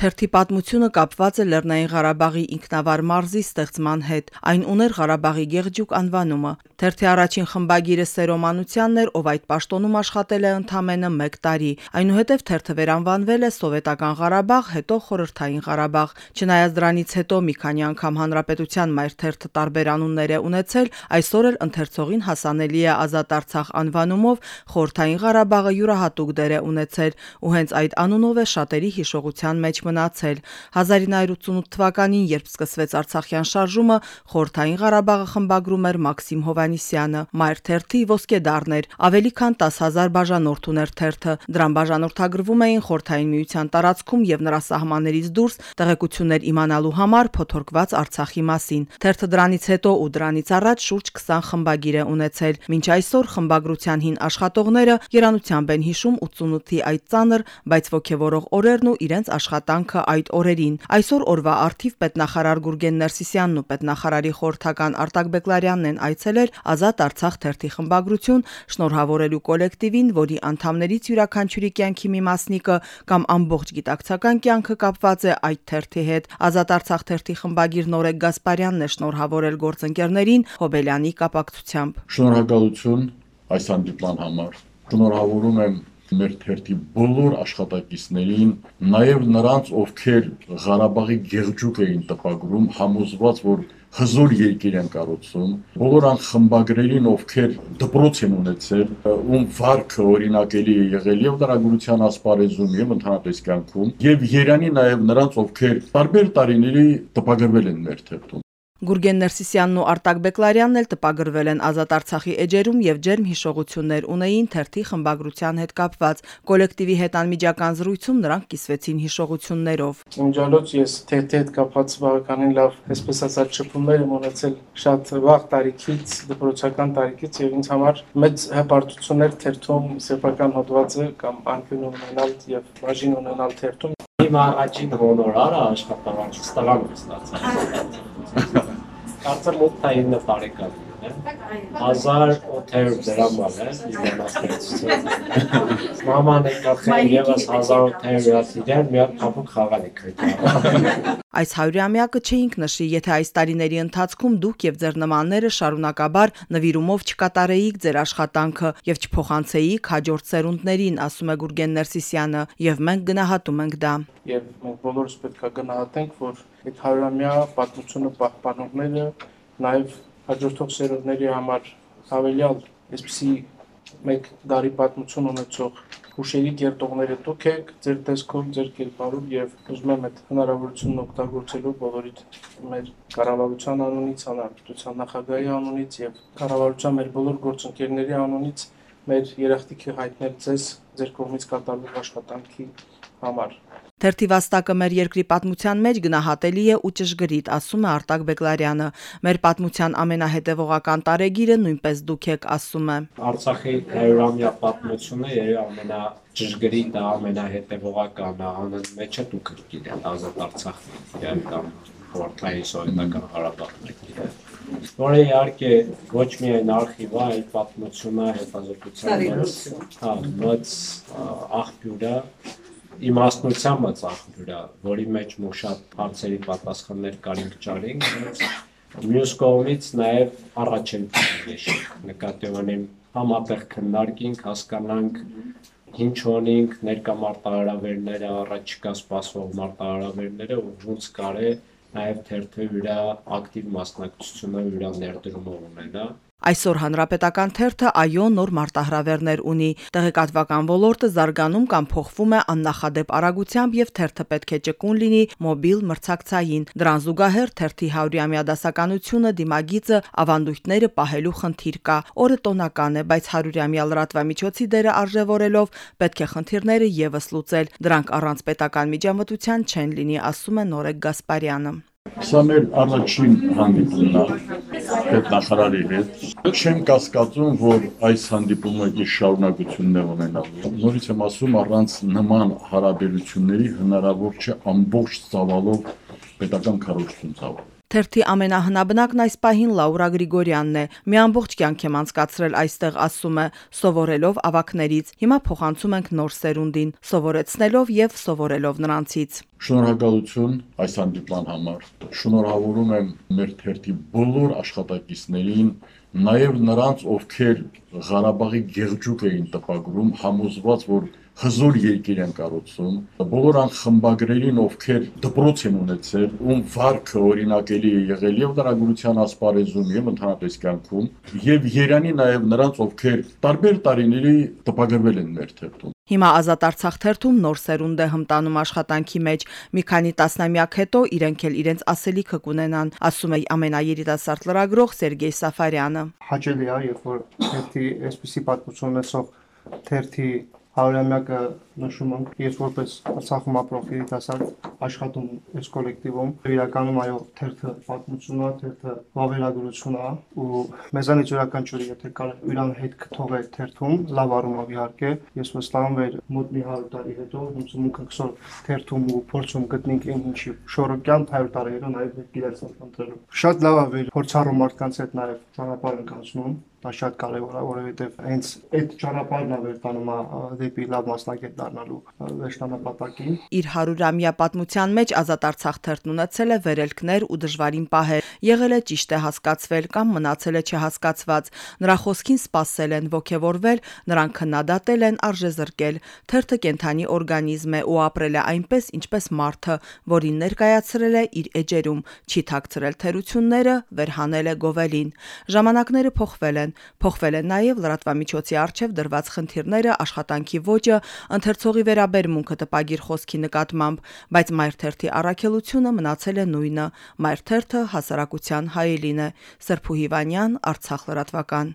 Թերթի պատմությունը կապված է Լեռնային Ղարաբաղի ինքնավար մարզի ստեղծման հետ։ Այն ուներ Ղարաբաղի Գեղջուկ անվանումը։ Թերթի առաջին խմբագիրը Սերո Մանությանն էր, ով այդ պաշտոնում աշխատել է ընդամենը 1 տարի։ Այնուհետև թերթը վերանվանվել է Սովետական Ղարաբաղ, հետո Խորհրդային Ղարաբաղ։ Չնայած դրանից հետո մի քանի անգամ հանրապետության մայր թերթը տարբեր անուններ է ունեցել, այսօր էլ ընթերցողին հասանելի է Ազատ Արցախ անվանումով Խորհրդային Ղարաբաղը յուրահատուկ դեր է ունեցել, ու հենց այդ անունով է շատերի հիշողության մեջ մնացել։ 1988 թվականին, երբ սկսվեց Արցախյան շարժումը, Խորհրդային Ղարաբաղը խմբագրում էր Մաքսիմ Հովանիսյանը։ Մայր թերթի ոսկեդարն էր։ Ավելի քան 10000 բաժանորդ ուներ թերթը։ Դրան բաժանորդագրվում էին Խորհրդային Միության տարածքում եւ նրա սահմաններից դուրս տեղեկություններ իմանալու համար փոթորկված Արցախի մասին։ Թերթը դրանից հետո ու դրանից առաջ շուրջ 20 խմբագիր է ունեցել։ Մինչ այսօր խմբագրության հին աշխատողները երանությամբ են հիշում 88-ի այդ ծանր, բայց ոգևորող օրերն ու իրենց աշխատանքը այդ օրերին։ Այսօր օրվա արդիվ պետնախարար Գուրգեն Ներսիսյանն ու պետնախարարի խորհրդական Արտակ Բեկլարյանն են այցելել Ազատ Արցախ թերթի խմբագրություն շնորհավորելու կոլեկտիվին, որի անդամներից յուրաքանչյուրի կյանքի մի մասնիկը կամ ամբողջ գիտակցական կյանքը կապված է այդ թերթի հետ։ Ազատ Արցախ թերթի խմբագիր Նորեկ Գասպարյանն է շնորհավորել գործընկերներին Հոբելյանի կապակցությամբ։ Շնորհակալություն այս հանդիպման համար։ Շնորհավորում եմ մեր թերթի բոլոր աշխատակիցներին, նաև նրանց, ովքեր Ղարաբաղի գեղջուկ էին տպագրում, համոզված, որ հզոր երկիր են կառուցում, բոլոր այն խմբագրերին, ովքեր դպրոց են ունեցել, ում վարկը օրինակելի է եղել եւ դրագուրության ասպարեզում եւ ընդհանրապես կյանքում, եւ Երանի նաեւ նրանց, ովքեր տարբեր տարիների տպագրվել են մեր թերթում։ Գուրգեն Ներսիսյանն ու Արտակ Բեկլարյանն էլ տպագրվել են Ազատ Արցախի էջերում եւ ջերմ հիշողություններ ունեին թերթի խմբագրության հետ կապված։ Կոլեկտիվի հետ անմիջական զրույցում նրանք կիսվեցին հիշողություններով։ Իմջալոց ես թերթի հետ կապված բավականին լավ, այսպես ասած, շփումներ եմ ունեցել շատ վաղ տարիքից, դպրոցական տարիքից եւ ինձ համար մեծ հպարտություններ թերթում սեփական հոդվածը կամ անկյուն ունենալ եւ բաժին ունենալ թերթում Իմ առաջին հոնորարը աշխատավարձ տղան ստացա։ आजचा मोठ टाइम नसता अडे 1800 դրաման է իմանացրեցուցը։ Մաման է կախել եւս 1800 իրար մի հատ փափուկ խաղալ է քրտա։ Այս հարյուրամյակը չէինք նշի, եթե այս տարիների ընթացքում դուք եւ ձեր նմանները շարունակաբար նվիրումով չկատարեիք ձեր աշխատանքը եւ չփոխանցեիք հաջորդ սերունդներին, ասում է Գուրգեն Ներսիսյանը, եւ մենք գնահատում ենք դա։ Եվ մենք բոլորս պետք է գնահատենք, որ այդ հարյուրամյա պատմությունը պահպանողները նաեւ հաջորդող սերունդների համար հավելյալ այսպիսի մեկ դարի պատմություն ունեցող հուշերի կերտողները դուք եք ձեր տեսքով, ձեր կերպարով եւ ուզում եմ այդ հնարավորությունն օգտագործելով բոլորիդ մեր կառավարության անունից, հանրապետության նախագահի անունից եւ կառավարության մեր բոլոր գործընկերների անունից մեր երախտիկի հայտնել ձեզ ձեր կողմից կատարվող աշխատանքի համար։ Թերթի վաստակը մեր երկրի պատմության մեջ գնահատելի է ու ճշգրիտ, ասում է Արտակ Բեկլարյանը։ Մեր պատմության ամենահետևողական տարեգիրը նույնպես դուք եք, ասում է։ Արցախի 100-ամյա պատմությունը երբ ամենա ճշգրիտը, ամենահետևողականը, անն մեջը դուք եք գիտեն ազատ Արցախի կամ Խորհրդային Սովետական Ղարաբաղն եք գիտեն որը իհարկե ոչ միայն արխիվ է, այլ պատմությունը հետազոտության հա, բայց աղբյուրը իմաստնությամը ծախվրա, որի մեջ մոտ շատ հարցերի պատասխաններ կարինք ճարենք, մյուս կողմից նաև առաջ են եշիկ, նկատի ունեմ համատեղ քննարկենք, հասկանանք ինչ ունենք ներկա մարտահրավերները, առաջիկա սպասվող մարտահրավերները ու ոնց կարե նաև թերթը իր ակտիվ մասնակցությունը իր ներդրումը ունենա Այսօր հանրապետական թերթը այո նոր մարտահրավերներ ունի։ Տեղեկատվական ոլորտը զարգանում կամ փոխվում է աննախադեպ արագությամբ եւ թերթը պետք է ճկուն լինի մոբիլ մրցակցային։ Դրան զուգահեռ թերթի 100-ամյա դասականությունը դիմագիծը ավանդույթները պահելու խնդիր կա։ Օրը տոնական է, բայց 100-ամյա լրատվամիջոցի դերը արժևորելով պետք է խնդիրները եւս լուծել։ Դրանք առանց պետական միջամտության չեն լինի, ասում է Նորեկ Գասպարյանը։ Սա մեր առաջին հանդիպումն է պետնախարարի հետ։ Չեմ կասկածում, որ այս հանդիպումը իր շարունակությունն է ունենալու։ Նորից եմ ասում, առանց նման հարաբերությունների հնարավոր չէ ամբողջ ծավալով պետական քարոզություն ծավալ։ Թերթի ամենահնաբնակն այս պահին Լաուրա Գրիգորյանն է։ Մի ամբողջ կյանք եմ անցկացրել այստեղ, ասում է, սովորելով ավակներից։ Հիմա փոխանցում ենք նոր սերունդին, սովորեցնելով եւ սովորելով նրանցից։ Շնորհակալություն այս հանդիպման համար։ Շնորհավորում եմ մեր թերթի բոլոր աշխատակիցներին, նաև նրանց, ովքեր Ղարաբաղի գեղջուկ էին տպագրում, համոզված, որ հզոր երկիր են կառուցում, բոլոր այն խմբագրերին, ովքեր դպրոց են ունեցել, ում վարկը օրինակելի է եղել եւ լրագրության ասպարեզում եւ ընդհանրապես կյանքում, եւ Երանի նաեւ նրանց, ովքեր տարբեր տարիների տպագրվել են մեր թերթում։ Հիմա Ազատ Արցախ թերթում նոր սերունդ է հմտանում աշխատանքի մեջ։ Մի քանի տասնամյակ հետո իրենք էլ իրենց ասելիքը կունենան, ասում է ամենաերիտասարդ լրագրող Սերգեյ Սաֆարյանը։ Հաճելի է, երբ որ թերթի այսպիսի պատմություն ունեցող թերթի հարյուրամյակը նշում ենք, ես որպես Արցախում ապրող երիտասարդ աշխատում այս կոլեկտիվում, իրականում այո, թերթը պատմություն է, թերթը վավերագրություն է ու մեզանից յուրաքանչյուրի եթե կարող իրան հետ կթողե թերթում, լավ առումով իհարկե, ես վստահում եմ մոտ մի 100 տարի հետո ոնց մունքը կսոր թերթում ու փորձում գտնենք այն ինչի շորոկյան 100 տարի հետո նաև գիրած ընտրելու։ Շատ լավ է փորձառու մարդկանց հետ նաև ճանապարհ ենք անցնում դա շատ կարևոր է, որովհետև հենց այդ ճանապարհն է վերտանում դեպի լավ մասնակետ դառնալու վերջնանպատակին։ Իր 100-ամյա պատմության մեջ Ազատ Արցախ թերթն ունեցել է վերելքներ ու դժվարին պահեր։ Եղել է ճիշտ է հասկացվել կամ մնացել է չհասկացված։ Նրա խոսքին սпасել են, ողքեվորվել, նրան քննադատել են, արժե զրկել։ Թերթը կենթանի օրգանիզմ է ու ապրել է այնպես, ինչպես մարդը, որին ներկայացրել է իր էջերում, չի թաքցրել թերությունները, վերհանել է գովելին։ Ժամանակները փոխվել են, փոխվել են նաև լրատվամիջոցի արչև դրված խնդիրները, աշխատանքի ոճը, ընդ ընթերցողի վերաբերմունքը տպագիր խոսքի նկատմամբ, բայց Մայր թերթի առաքելությունը մնացել է նույնը։ Մայր թերթը հասարակության հայելին է։ Սրփու Հիվանյան, Արցախ լրատվական։